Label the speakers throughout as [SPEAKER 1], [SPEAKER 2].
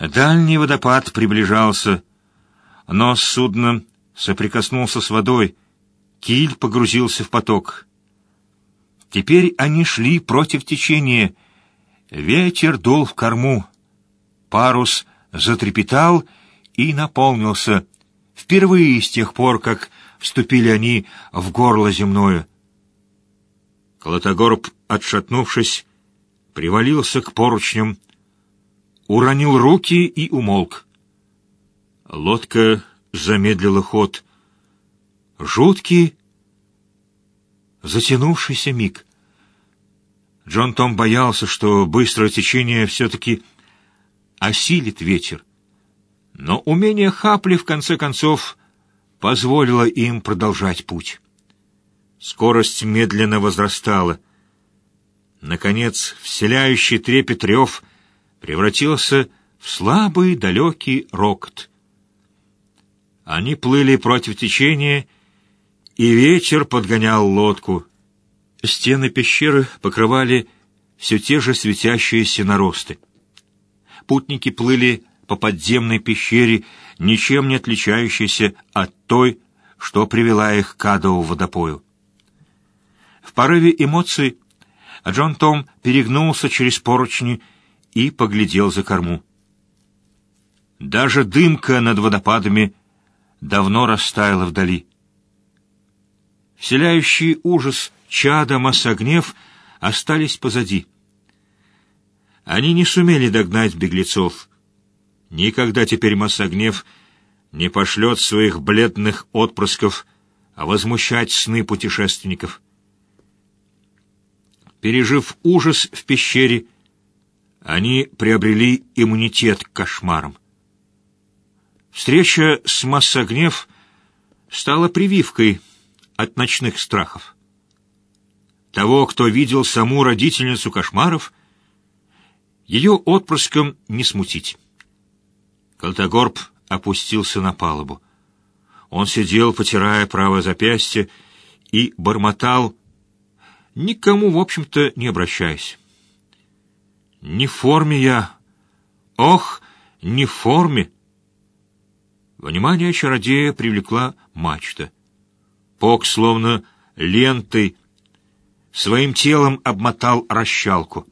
[SPEAKER 1] Дальний водопад приближался. Нос судна соприкоснулся с водой. Киль погрузился в поток. Теперь они шли против течения. Ветер дул в корму. Парус затрепетал и наполнился. Впервые с тех пор, как вступили они в горло земное. Колотогорб, отшатнувшись, привалился к поручням, уронил руки и умолк. Лодка замедлила ход. Жуткий, затянувшийся миг. Джон Том боялся, что быстрое течение все-таки осилит ветер. Но умение Хапли, в конце концов, позволило им продолжать путь. Скорость медленно возрастала. Наконец, вселяющий трепет рев превратился в слабый далекий рокот. Они плыли против течения, и ветер подгонял лодку. Стены пещеры покрывали все те же светящиеся наросты. Путники плыли по подземной пещере, ничем не отличающейся от той, что привела их к адову водопою. В порыве эмоций Джон Том перегнулся через поручни и поглядел за корму. Даже дымка над водопадами давно растаяла вдали. Вселяющий ужас чада Массагнев остались позади. Они не сумели догнать беглецов. Никогда теперь Массагнев не пошлет своих бледных отпрысков, а возмущать сны путешественников. Пережив ужас в пещере, они приобрели иммунитет к кошмарам. Встреча с Массагнев стала прививкой от ночных страхов. Того, кто видел саму родительницу кошмаров, ее отпрыском не смутить. Колтогорб опустился на палубу. Он сидел, потирая правое запястье, и бормотал, никому, в общем-то, не обращаясь. «Не в форме я! Ох, не в форме!» Внимание чародея привлекла мачта. Пок, словно лентой, своим телом обмотал расщалку.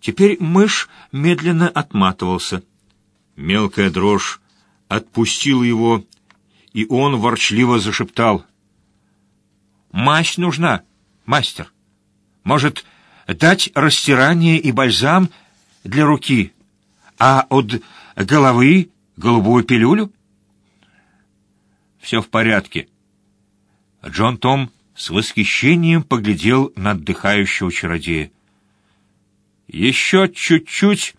[SPEAKER 1] Теперь мышь медленно отматывался. Мелкая дрожь отпустила его, и он ворчливо зашептал. «Мазь нужна, мастер. Может, дать растирание и бальзам для руки, а от головы голубую пилюлю?» «Все в порядке». Джон Том с восхищением поглядел на отдыхающего чародея. «Еще чуть-чуть,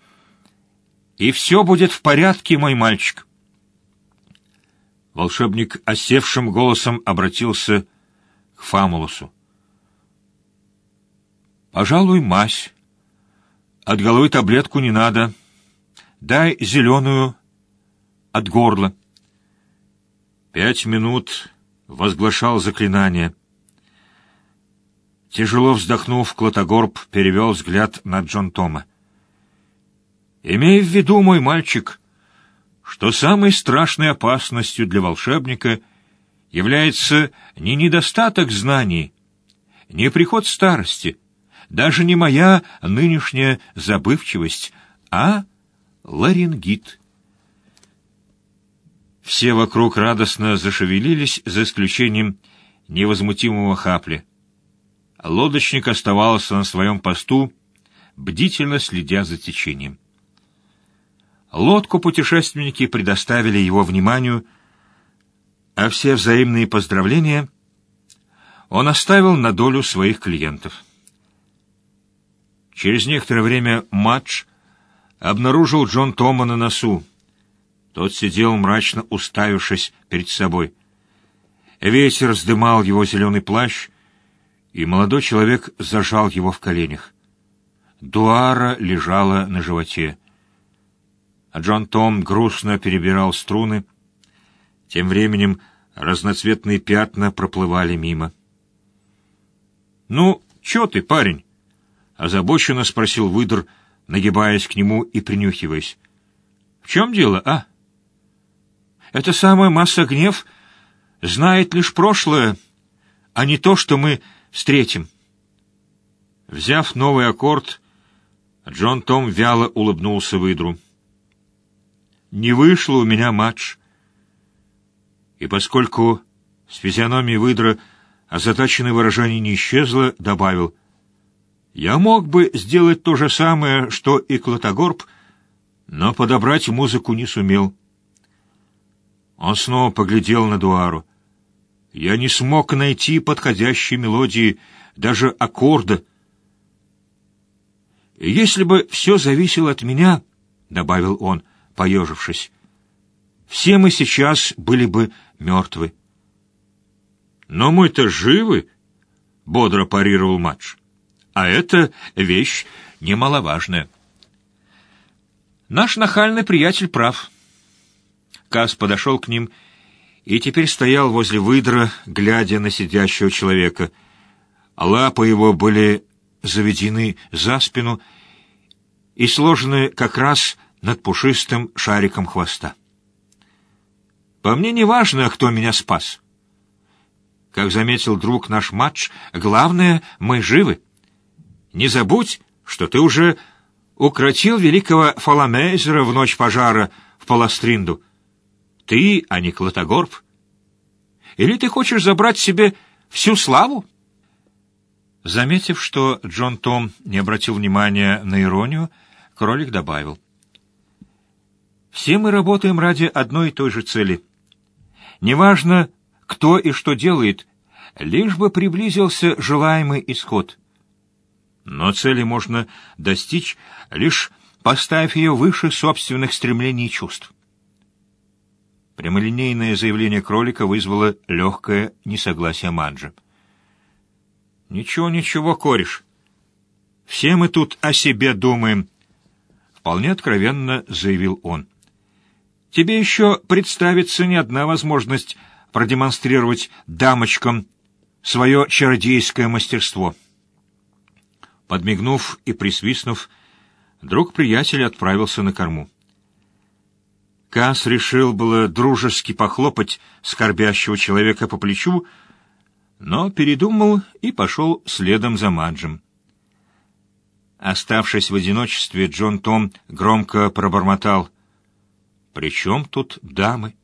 [SPEAKER 1] и все будет в порядке, мой мальчик. Волшебник осевшим голосом обратился к Фамулусу. «Пожалуй, мазь. От головы таблетку не надо. Дай зеленую от горла». Пять минут возглашал заклинание. Тяжело вздохнув, Клотогорб перевел взгляд на Джон Тома. Имей в виду, мой мальчик, что самой страшной опасностью для волшебника является не недостаток знаний, не приход старости, даже не моя нынешняя забывчивость, а ларингит. Все вокруг радостно зашевелились, за исключением невозмутимого хапли. Лодочник оставался на своем посту, бдительно следя за течением. Лодку путешественники предоставили его вниманию, а все взаимные поздравления он оставил на долю своих клиентов. Через некоторое время матч обнаружил Джон Тома на носу. Тот сидел мрачно уставившись перед собой. Ветер вздымал его зеленый плащ, и молодой человек зажал его в коленях. Дуара лежала на животе а Джон Том грустно перебирал струны. Тем временем разноцветные пятна проплывали мимо. «Ну, чё ты, парень?» — озабоченно спросил выдр, нагибаясь к нему и принюхиваясь. чем дело, а? Эта самая масса гнев знает лишь прошлое, а не то, что мы встретим. Взяв новый аккорд, Джон Том вяло улыбнулся выдру. «Не вышло у меня матч». И поскольку с физиономии выдра озадаченное выражение не исчезло, добавил, «Я мог бы сделать то же самое, что и Клотогорб, но подобрать музыку не сумел». Он снова поглядел на Дуару. «Я не смог найти подходящей мелодии, даже аккорда». «Если бы все зависело от меня», — добавил он, поежившись, — «все мы сейчас были бы мертвы». «Но мы-то живы», — бодро парировал Мадж. «А это вещь немаловажная». Наш нахальный приятель прав. Кас подошел к ним и теперь стоял возле выдра, глядя на сидящего человека. Лапы его были заведены за спину и сложены как раз над пушистым шариком хвоста. По мне не важно, кто меня спас. Как заметил друг наш матч, главное, мы живы. Не забудь, что ты уже укротил великого Фаламейзера в ночь пожара в Паластринду. Ты, а не Клотогорб. Или ты хочешь забрать себе всю славу? Заметив, что Джон Том не обратил внимания на иронию, кролик добавил. «Все мы работаем ради одной и той же цели. Неважно, кто и что делает, лишь бы приблизился желаемый исход. Но цели можно достичь, лишь поставив ее выше собственных стремлений и чувств. Прямолинейное заявление кролика вызвало легкое несогласие Манджа. «Ничего, ничего, кореш. Все мы тут о себе думаем», — вполне откровенно заявил он. «Тебе еще представится не одна возможность продемонстрировать дамочкам свое чародейское мастерство». Подмигнув и присвистнув, друг приятеля отправился на корму. Кас решил было дружески похлопать скорбящего человека по плечу, но передумал и пошел следом за Маджем. Оставшись в одиночестве, Джон Том громко пробормотал. «При чем тут дамы?»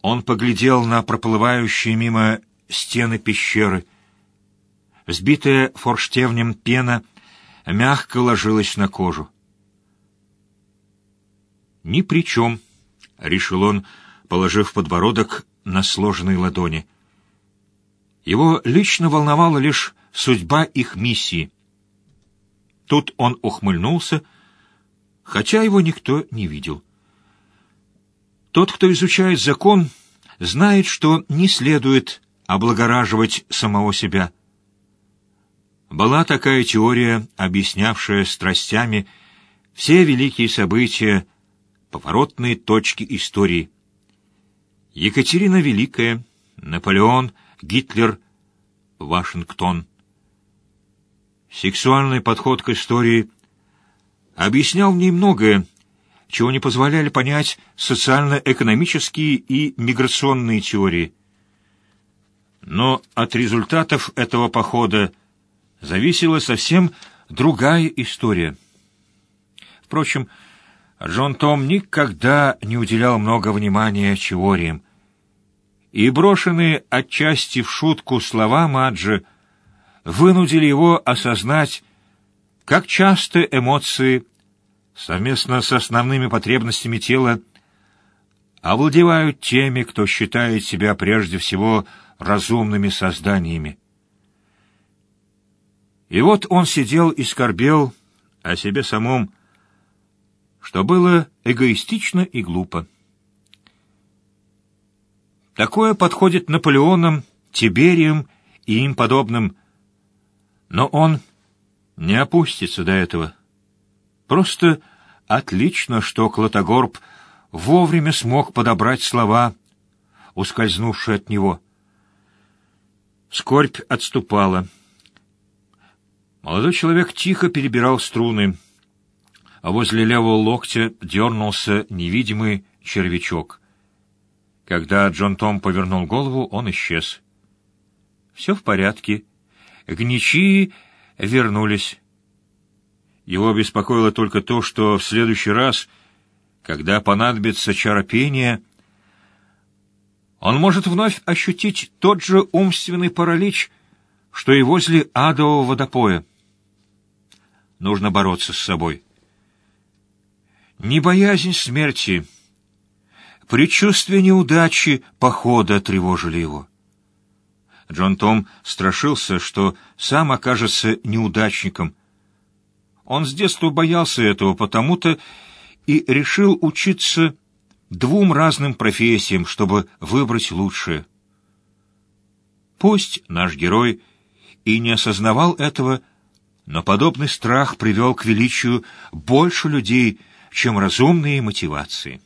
[SPEAKER 1] Он поглядел на проплывающие мимо стены пещеры. Сбитая форштевнем пена мягко ложилась на кожу. «Ни при чем», — решил он, положив подбородок на сложенные ладони. Его лично волновала лишь судьба их миссии. Тут он ухмыльнулся, хотя его никто не видел. Тот, кто изучает закон, знает, что не следует облагораживать самого себя. Была такая теория, объяснявшая страстями все великие события, поворотные точки истории. Екатерина Великая, Наполеон, Гитлер, Вашингтон. Сексуальный подход к истории объяснял в ней многое, чего не позволяли понять социально-экономические и миграционные теории. Но от результатов этого похода зависела совсем другая история. Впрочем, Джон Том никогда не уделял много внимания теориям, и брошенные отчасти в шутку слова Маджи вынудили его осознать, как часто эмоции, совместно с основными потребностями тела, овладевают теми, кто считает себя прежде всего разумными созданиями. И вот он сидел и скорбел о себе самом, что было эгоистично и глупо. Такое подходит Наполеонам, Тибериям и им подобным, но он не опустится до этого. Просто отлично, что Клотогорб вовремя смог подобрать слова, ускользнувшие от него. Скорбь отступала. Молодой человек тихо перебирал струны. а возле левого локтя дернулся невидимый червячок. Когда Джон Том повернул голову, он исчез. Все в порядке. Гничи вернулись. Его беспокоило только то, что в следующий раз, когда понадобится чаропение, он может вновь ощутить тот же умственный паралич, что и возле адового водопоя. Нужно бороться с собой. Не боязнь смерти, предчувствие неудачи похода тревожили его. Джон Том страшился, что сам окажется неудачником. Он с детства боялся этого, потому-то и решил учиться двум разным профессиям, чтобы выбрать лучшее. Пусть наш герой и не осознавал этого, но подобный страх привел к величию больше людей, чем разумные мотивации.